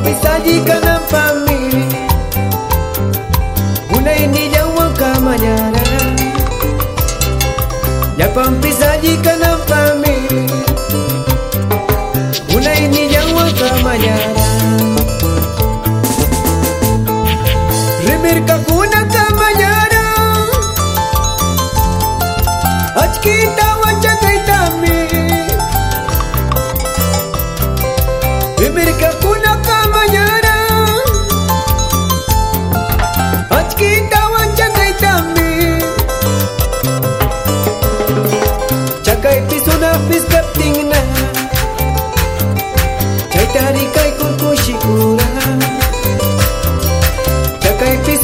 disajikan pamili Unain di jawa kamanyana Japam pisajikan pamili Unain di jawa kamanyana Rimir kakuna kamanyana Achkita wachakai tami. Rimir kakuna kitawan chantaytami Chakaypis unapis kaptingna Chaytari kay kurkushikuna Chakaypis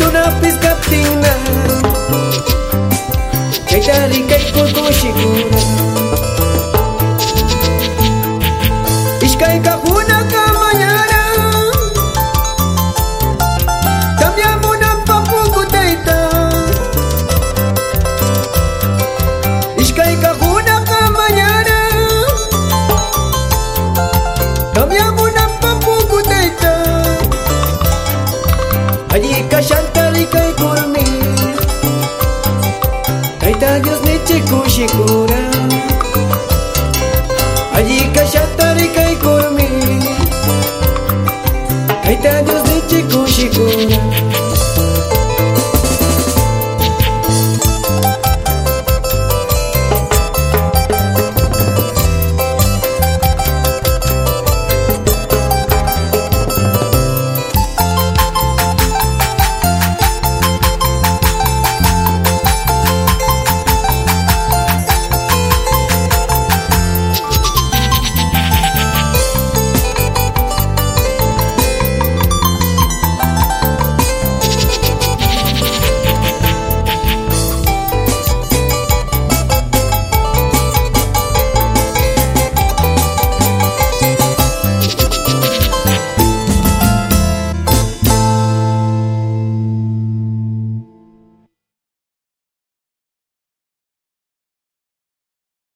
detalles de checo y cura